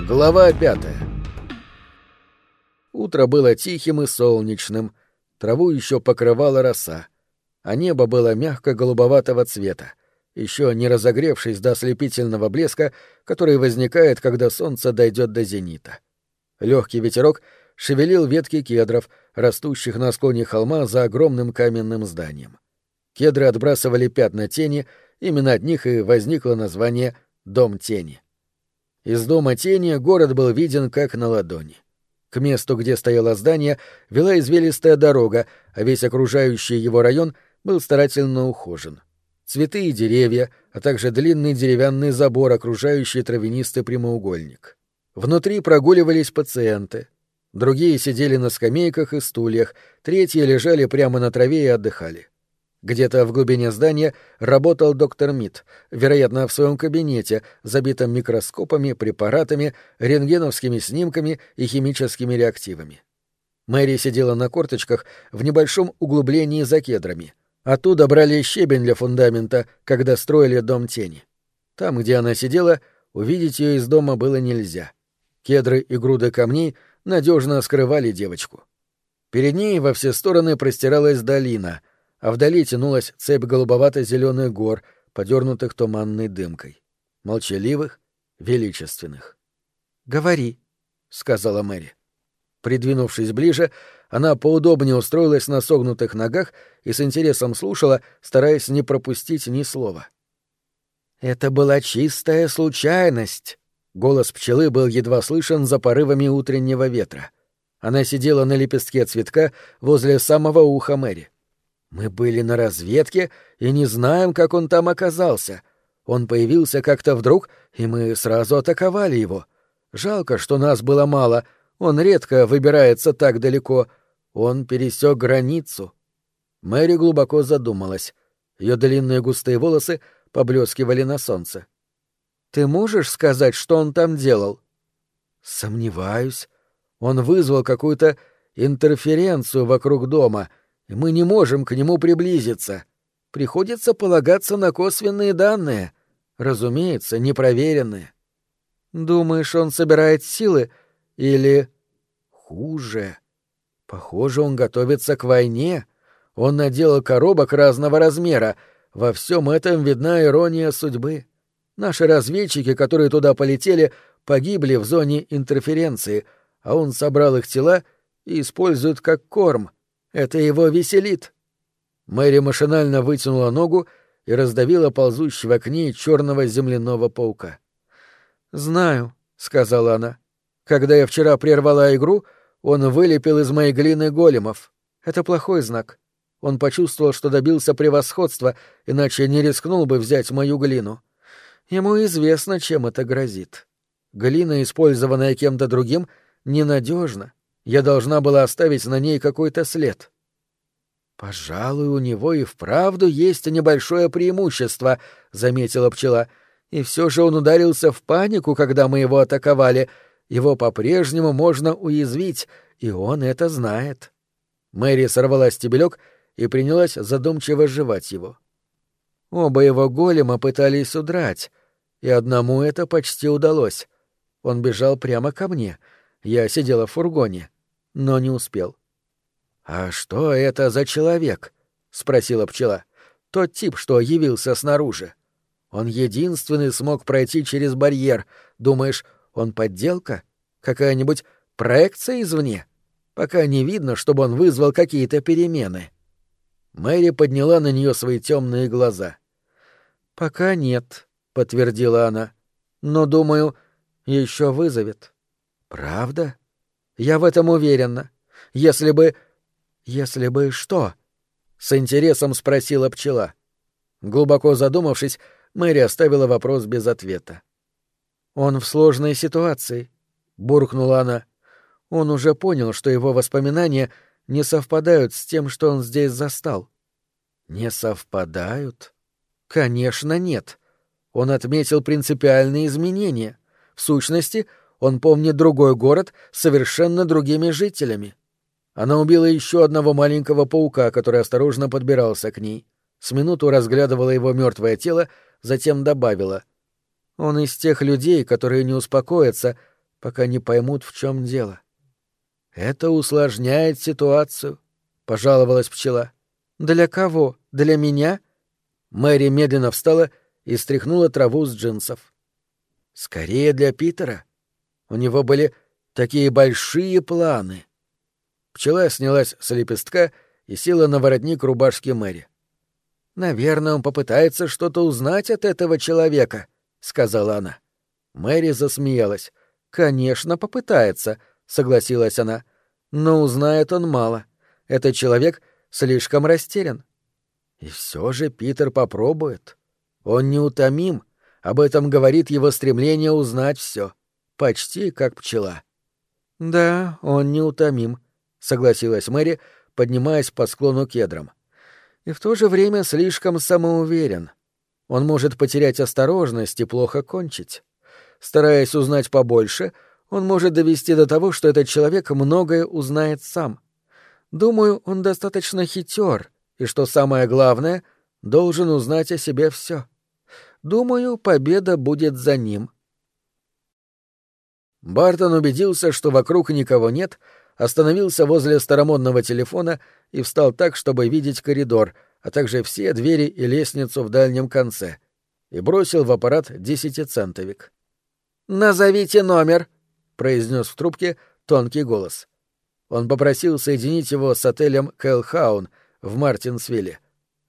Глава пятая Утро было тихим и солнечным, траву еще покрывала роса, а небо было мягко-голубоватого цвета, еще не разогревшись до ослепительного блеска, который возникает, когда солнце дойдет до зенита. Легкий ветерок шевелил ветки кедров, растущих на склоне холма за огромным каменным зданием. Кедры отбрасывали пятна тени, именно от них и возникло название «Дом тени». Из дома тени город был виден как на ладони. К месту, где стояло здание, вела извилистая дорога, а весь окружающий его район был старательно ухожен. Цветы и деревья, а также длинный деревянный забор, окружающий травянистый прямоугольник. Внутри прогуливались пациенты. Другие сидели на скамейках и стульях, третьи лежали прямо на траве и отдыхали. Где-то в глубине здания работал доктор Мид, вероятно, в своем кабинете, забитом микроскопами, препаратами, рентгеновскими снимками и химическими реактивами. Мэри сидела на корточках в небольшом углублении за кедрами. Оттуда брали щебень для фундамента, когда строили дом тени. Там, где она сидела, увидеть ее из дома было нельзя. Кедры и груды камней надежно скрывали девочку. Перед ней во все стороны простиралась долина — а вдали тянулась цепь голубовато-зеленых гор, подернутых туманной дымкой. Молчаливых, величественных. «Говори», — сказала Мэри. Придвинувшись ближе, она поудобнее устроилась на согнутых ногах и с интересом слушала, стараясь не пропустить ни слова. «Это была чистая случайность», — голос пчелы был едва слышен за порывами утреннего ветра. Она сидела на лепестке цветка возле самого уха Мэри. Мы были на разведке и не знаем, как он там оказался. Он появился как-то вдруг, и мы сразу атаковали его. Жалко, что нас было мало. Он редко выбирается так далеко. Он пересек границу. Мэри глубоко задумалась. Ее длинные густые волосы поблескивали на солнце. Ты можешь сказать, что он там делал? Сомневаюсь. Он вызвал какую-то интерференцию вокруг дома — мы не можем к нему приблизиться. Приходится полагаться на косвенные данные, разумеется, непроверенные. Думаешь, он собирает силы или... Хуже. Похоже, он готовится к войне. Он наделал коробок разного размера. Во всем этом видна ирония судьбы. Наши разведчики, которые туда полетели, погибли в зоне интерференции, а он собрал их тела и использует как корм. Это его веселит. Мэри машинально вытянула ногу и раздавила ползущего к ней черного земляного паука. «Знаю», — сказала она. «Когда я вчера прервала игру, он вылепил из моей глины големов. Это плохой знак. Он почувствовал, что добился превосходства, иначе не рискнул бы взять мою глину. Ему известно, чем это грозит. Глина, использованная кем-то другим, ненадежна. Я должна была оставить на ней какой-то след. Пожалуй, у него и вправду есть небольшое преимущество, заметила пчела. И все же он ударился в панику, когда мы его атаковали. Его по-прежнему можно уязвить, и он это знает. Мэри сорвала стебелек и принялась задумчиво жевать его. Оба его голема пытались удрать, и одному это почти удалось. Он бежал прямо ко мне. Я сидела в фургоне но не успел. «А что это за человек?» — спросила пчела. «Тот тип, что явился снаружи. Он единственный смог пройти через барьер. Думаешь, он подделка? Какая-нибудь проекция извне? Пока не видно, чтобы он вызвал какие-то перемены». Мэри подняла на нее свои темные глаза. «Пока нет», — подтвердила она. «Но, думаю, еще вызовет». «Правда?» Я в этом уверена. Если бы... Если бы что? С интересом спросила пчела. Глубоко задумавшись, Мэри оставила вопрос без ответа. Он в сложной ситуации, буркнула она. Он уже понял, что его воспоминания не совпадают с тем, что он здесь застал. Не совпадают? Конечно, нет. Он отметил принципиальные изменения. В сущности, он помнит другой город с совершенно другими жителями. Она убила еще одного маленького паука, который осторожно подбирался к ней. С минуту разглядывала его мертвое тело, затем добавила. «Он из тех людей, которые не успокоятся, пока не поймут, в чем дело. Это усложняет ситуацию, пожаловалась пчела. Для кого? Для меня? Мэри медленно встала и стряхнула траву с джинсов. Скорее для Питера. У него были такие большие планы. Пчела снялась с лепестка и села на воротник рубашки Мэри. «Наверное, он попытается что-то узнать от этого человека», — сказала она. Мэри засмеялась. «Конечно, попытается», — согласилась она. «Но узнает он мало. Этот человек слишком растерян». И все же Питер попробует. Он неутомим. Об этом говорит его стремление узнать все. Почти как пчела. «Да, он неутомим», — согласилась Мэри, поднимаясь по склону кедром. «И в то же время слишком самоуверен. Он может потерять осторожность и плохо кончить. Стараясь узнать побольше, он может довести до того, что этот человек многое узнает сам. Думаю, он достаточно хитер, и, что самое главное, должен узнать о себе все. Думаю, победа будет за ним». Бартон убедился, что вокруг никого нет, остановился возле старомодного телефона и встал так, чтобы видеть коридор, а также все двери и лестницу в дальнем конце, и бросил в аппарат десятицентовик. «Назовите номер», — произнес в трубке тонкий голос. Он попросил соединить его с отелем Кэлхаун в Мартинсвилле.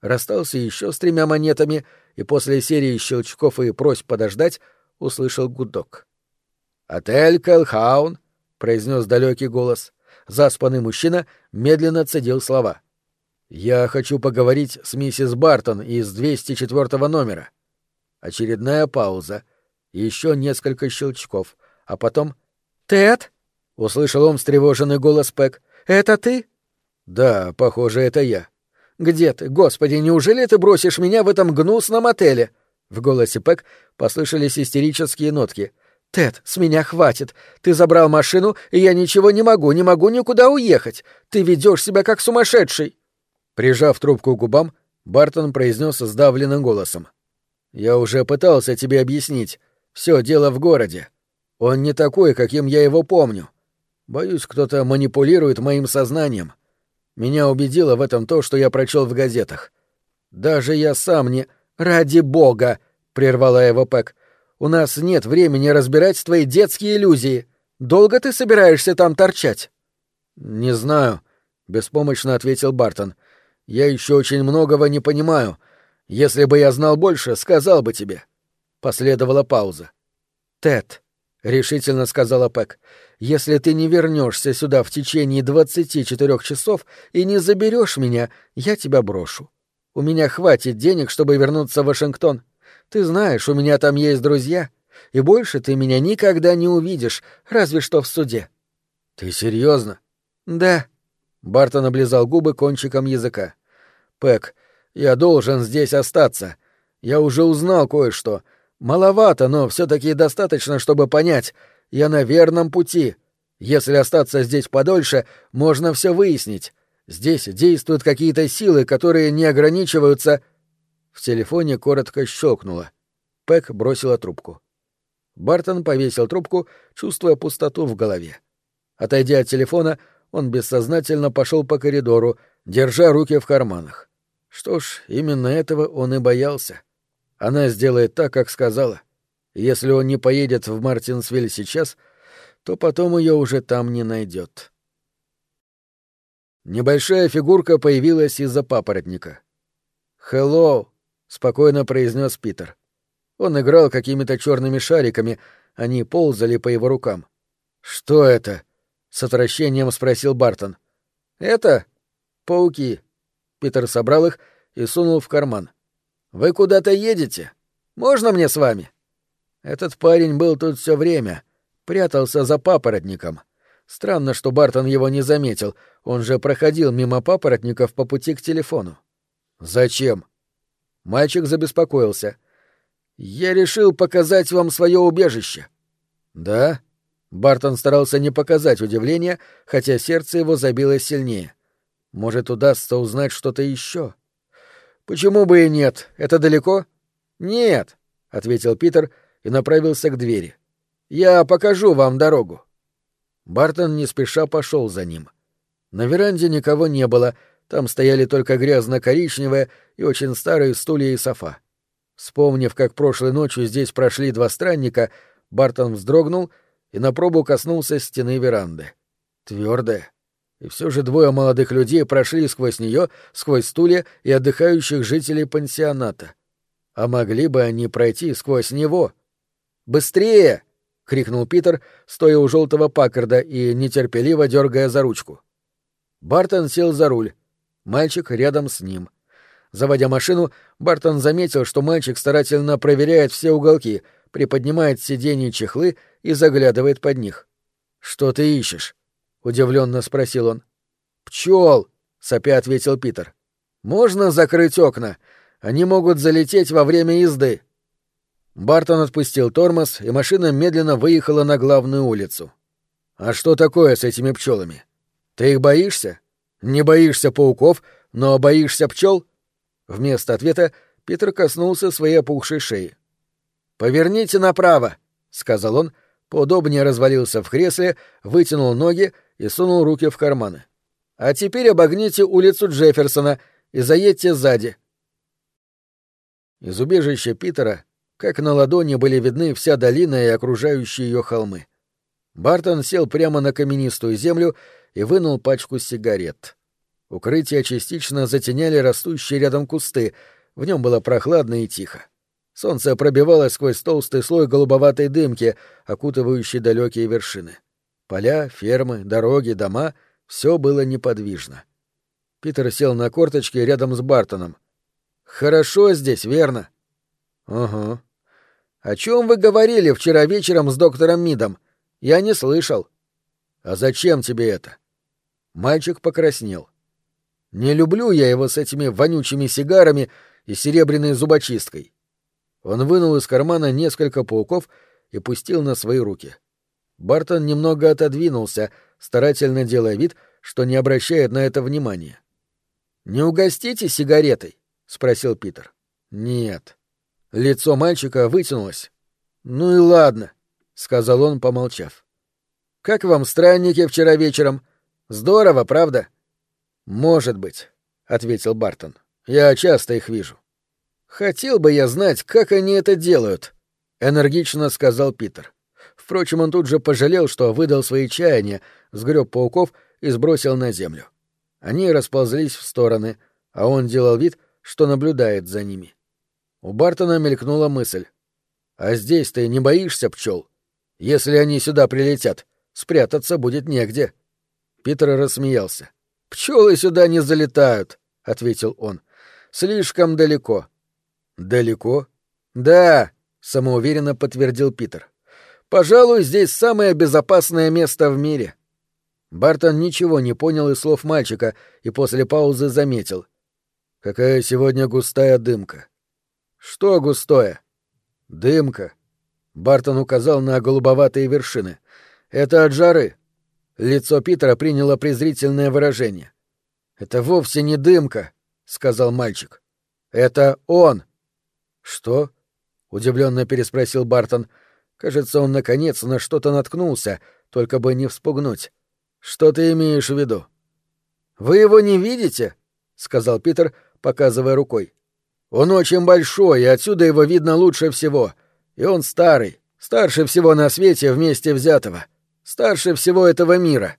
Расстался еще с тремя монетами и после серии щелчков и просьб подождать услышал гудок. «Отель Кэлхаун», — произнес далекий голос. Заспанный мужчина медленно цедил слова. «Я хочу поговорить с миссис Бартон из 204 номера». Очередная пауза — еще несколько щелчков, а потом... «Тед?» — услышал он встревоженный голос Пэк. «Это ты?» «Да, похоже, это я». «Где ты? Господи, неужели ты бросишь меня в этом гнусном отеле?» В голосе Пэк послышались истерические нотки. «Тед, с меня хватит. Ты забрал машину, и я ничего не могу, не могу никуда уехать. Ты ведешь себя как сумасшедший!» Прижав трубку к губам, Бартон произнес сдавленным голосом. «Я уже пытался тебе объяснить. Все дело в городе. Он не такой, каким я его помню. Боюсь, кто-то манипулирует моим сознанием. Меня убедило в этом то, что я прочел в газетах. Даже я сам не... Ради бога! прервала его Пэк. У нас нет времени разбирать твои детские иллюзии. Долго ты собираешься там торчать? Не знаю, беспомощно ответил Бартон. Я еще очень многого не понимаю. Если бы я знал больше, сказал бы тебе. Последовала пауза. «Тед», — решительно сказала Пэк, — «если ты не вернешься сюда в течение двадцати четырех часов и не заберешь меня, я тебя брошу. У меня хватит денег, чтобы вернуться в Вашингтон. Ты знаешь, у меня там есть друзья, и больше ты меня никогда не увидишь, разве что в суде». «Ты серьезно? «Да». Бартон облизал губы кончиком языка. «Пэк, я должен здесь остаться. Я уже узнал кое-что. Маловато, но все-таки достаточно, чтобы понять, я на верном пути. Если остаться здесь подольше, можно все выяснить. Здесь действуют какие-то силы, которые не ограничиваются. В телефоне коротко щелкнуло. Пэк бросила трубку. Бартон повесил трубку, чувствуя пустоту в голове. Отойдя от телефона, он бессознательно пошел по коридору, держа руки в карманах. Что ж, именно этого он и боялся. Она сделает так, как сказала. Если он не поедет в Мартинсвиль сейчас, то потом ее уже там не найдет. Небольшая фигурка появилась из-за папоротника. «Хеллоу!» — спокойно произнес Питер. Он играл какими-то черными шариками, они ползали по его рукам. «Что это?» — с отвращением спросил Бартон. «Это? Пауки». Питер собрал их и сунул в карман. Вы куда-то едете? Можно мне с вами? Этот парень был тут все время, прятался за папоротником. Странно, что Бартон его не заметил. Он же проходил мимо папоротников по пути к телефону. Зачем? Мальчик забеспокоился. Я решил показать вам свое убежище. Да? Бартон старался не показать удивления, хотя сердце его забилось сильнее. Может, удастся узнать что-то еще. Почему бы и нет? Это далеко? Нет, ответил Питер и направился к двери. Я покажу вам дорогу». Бартон не спеша пошел за ним. На веранде никого не было, там стояли только грязно-коричневые и очень старые стулья и софа. Вспомнив, как прошлой ночью здесь прошли два странника, Бартон вздрогнул и на пробу коснулся стены веранды. Твердая. И все же двое молодых людей прошли сквозь нее, сквозь стулья и отдыхающих жителей пансионата. А могли бы они пройти сквозь него? «Быстрее!» — крикнул Питер, стоя у желтого Паккарда и нетерпеливо дергая за ручку. Бартон сел за руль. Мальчик рядом с ним. Заводя машину, Бартон заметил, что мальчик старательно проверяет все уголки, приподнимает сиденье чехлы и заглядывает под них. «Что ты ищешь?» — удивленно спросил он. «Пчел!» — сопя ответил Питер. «Можно закрыть окна? Они могут залететь во время езды». Бартон отпустил тормоз, и машина медленно выехала на главную улицу. «А что такое с этими пчелами? Ты их боишься? Не боишься пауков, но боишься пчел?» Вместо ответа Питер коснулся своей опухшей шеи. «Поверните направо», — сказал он, поудобнее развалился в кресле, вытянул ноги и сунул руки в карманы. «А теперь обогните улицу Джефферсона и заедьте сзади». Из убежища Питера, как на ладони, были видны вся долина и окружающие ее холмы. Бартон сел прямо на каменистую землю и вынул пачку сигарет. Укрытие частично затеняли растущие рядом кусты, в нем было прохладно и тихо. Солнце пробивалось сквозь толстый слой голубоватой дымки, окутывающей далекие вершины. Поля, фермы, дороги, дома — все было неподвижно. Питер сел на корточки рядом с Бартоном. «Хорошо здесь, верно?» «Ага». «О чем вы говорили вчера вечером с доктором Мидом? Я не слышал». «А зачем тебе это?» Мальчик покраснел. Не люблю я его с этими вонючими сигарами и серебряной зубочисткой. Он вынул из кармана несколько пауков и пустил на свои руки. Бартон немного отодвинулся, старательно делая вид, что не обращает на это внимания. «Не угостите сигаретой?» — спросил Питер. «Нет». Лицо мальчика вытянулось. «Ну и ладно», — сказал он, помолчав. «Как вам странники вчера вечером? Здорово, правда?» «Может быть», — ответил Бартон. «Я часто их вижу». «Хотел бы я знать, как они это делают», — энергично сказал Питер. Впрочем, он тут же пожалел, что выдал свои чаяния, сгреб пауков и сбросил на землю. Они расползлись в стороны, а он делал вид, что наблюдает за ними. У Бартона мелькнула мысль. «А здесь ты не боишься пчел? Если они сюда прилетят, спрятаться будет негде». Питер рассмеялся. Пчелы сюда не залетают, ответил он. Слишком далеко. Далеко? Да, самоуверенно подтвердил Питер. Пожалуй, здесь самое безопасное место в мире. Бартон ничего не понял из слов мальчика и после паузы заметил. Какая сегодня густая дымка. Что густое? Дымка. Бартон указал на голубоватые вершины. Это от жары. Лицо Питера приняло презрительное выражение. «Это вовсе не дымка», — сказал мальчик. «Это он». «Что?» — удивленно переспросил Бартон. Кажется, он наконец на что-то наткнулся, только бы не вспугнуть. «Что ты имеешь в виду?» «Вы его не видите?» — сказал Питер, показывая рукой. «Он очень большой, и отсюда его видно лучше всего. И он старый, старше всего на свете вместе взятого. Старше всего этого мира.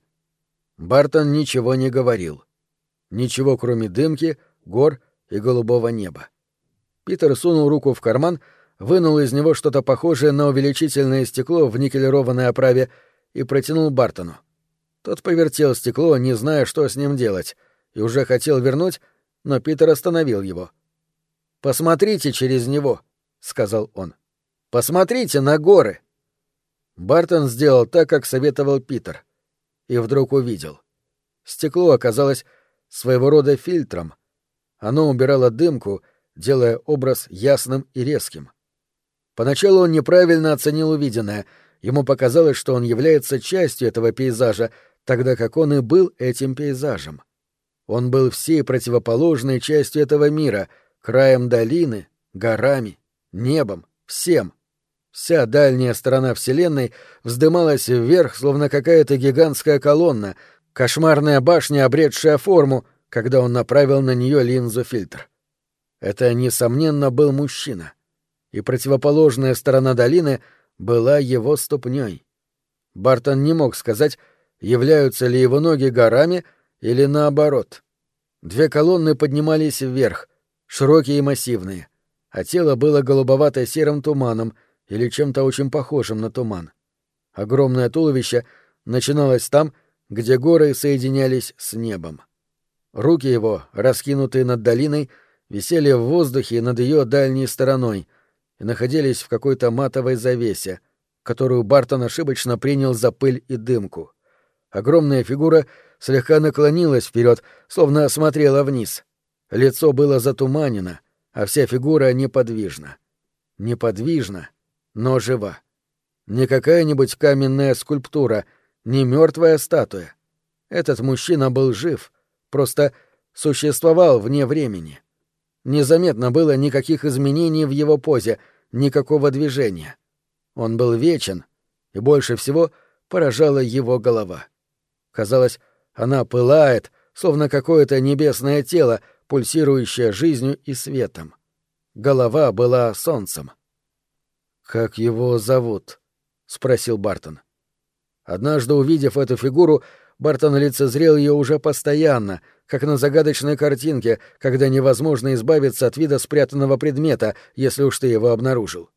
Бартон ничего не говорил. Ничего, кроме дымки, гор и голубого неба. Питер сунул руку в карман, вынул из него что-то похожее на увеличительное стекло в никелированной оправе и протянул Бартону. Тот повертел стекло, не зная, что с ним делать, и уже хотел вернуть, но Питер остановил его. «Посмотрите через него», — сказал он. «Посмотрите на горы». Бартон сделал так, как советовал Питер, и вдруг увидел. Стекло оказалось своего рода фильтром. Оно убирало дымку, делая образ ясным и резким. Поначалу он неправильно оценил увиденное. Ему показалось, что он является частью этого пейзажа, тогда как он и был этим пейзажем. Он был всей противоположной частью этого мира, краем долины, горами, небом, всем. Вся дальняя сторона Вселенной вздымалась вверх, словно какая-то гигантская колонна, кошмарная башня, обретшая форму, когда он направил на нее линзу-фильтр. Это, несомненно, был мужчина. И противоположная сторона долины была его ступней. Бартон не мог сказать, являются ли его ноги горами или наоборот. Две колонны поднимались вверх, широкие и массивные, а тело было голубовато-серым туманом или чем-то очень похожим на туман. Огромное туловище начиналось там, где горы соединялись с небом. Руки его, раскинутые над долиной, висели в воздухе над ее дальней стороной и находились в какой-то матовой завесе, которую Бартон ошибочно принял за пыль и дымку. Огромная фигура слегка наклонилась вперед, словно смотрела вниз. Лицо было затуманено, а вся фигура неподвижна. Неподвижна, но жива. Не какая-нибудь каменная скульптура, не мертвая статуя. Этот мужчина был жив, просто существовал вне времени. Незаметно было никаких изменений в его позе, никакого движения. Он был вечен, и больше всего поражала его голова. Казалось, она пылает, словно какое-то небесное тело, пульсирующее жизнью и светом. Голова была солнцем. «Как его зовут?» — спросил Бартон. Однажды, увидев эту фигуру, Бартон лицезрел ее уже постоянно, как на загадочной картинке, когда невозможно избавиться от вида спрятанного предмета, если уж ты его обнаружил.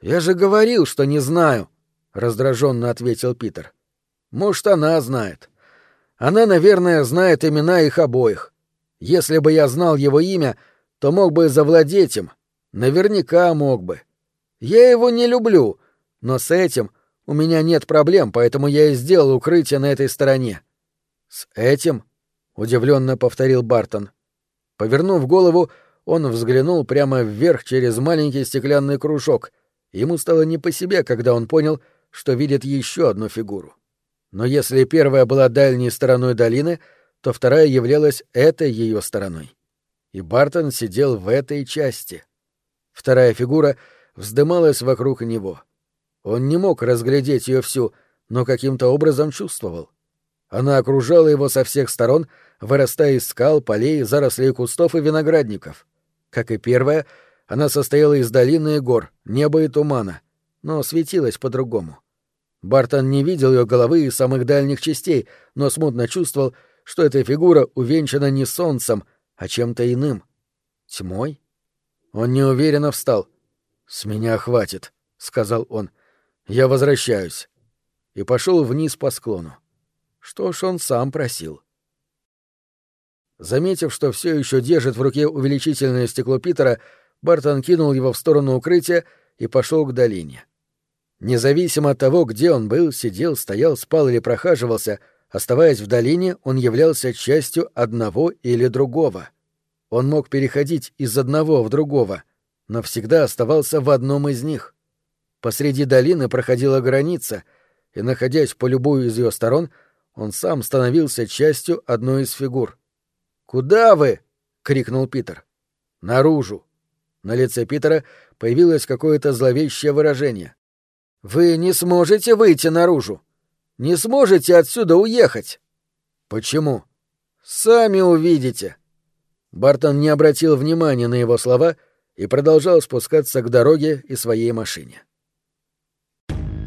«Я же говорил, что не знаю», — раздраженно ответил Питер. Может, она знает. Она, наверное, знает имена их обоих. Если бы я знал его имя, то мог бы завладеть им. Наверняка мог бы. Я его не люблю, но с этим у меня нет проблем, поэтому я и сделал укрытие на этой стороне. С этим? удивленно повторил Бартон. Повернув голову, он взглянул прямо вверх через маленький стеклянный кружок. Ему стало не по себе, когда он понял, что видит еще одну фигуру. Но если первая была дальней стороной долины, то вторая являлась этой ее стороной. И Бартон сидел в этой части. Вторая фигура вздымалась вокруг него. Он не мог разглядеть ее всю, но каким-то образом чувствовал. Она окружала его со всех сторон, вырастая из скал, полей, зарослей кустов и виноградников. Как и первая, она состояла из долины и гор, неба и тумана, но светилась по-другому. Бартон не видел ее головы и самых дальних частей, но смутно чувствовал, что эта фигура увенчана не солнцем, а чем-то иным. Тьмой? Он неуверенно встал. «С меня хватит», — сказал он. «Я возвращаюсь». И пошел вниз по склону. Что ж, он сам просил. Заметив, что все еще держит в руке увеличительное стекло Питера, Бартон кинул его в сторону укрытия и пошел к долине. Независимо от того, где он был, сидел, стоял, спал или прохаживался, оставаясь в долине, он являлся частью одного или другого. Он мог переходить из одного в другого, но всегда оставался в одном из них. Посреди долины проходила граница, и, находясь по любую из ее сторон, он сам становился частью одной из фигур. «Куда вы?» — крикнул Питер. «Наружу». На лице Питера появилось какое-то зловещее выражение. Вы не сможете выйти наружу. Не сможете отсюда уехать. Почему? Сами увидите. Бартон не обратил внимания на его слова и продолжал спускаться к дороге и своей машине.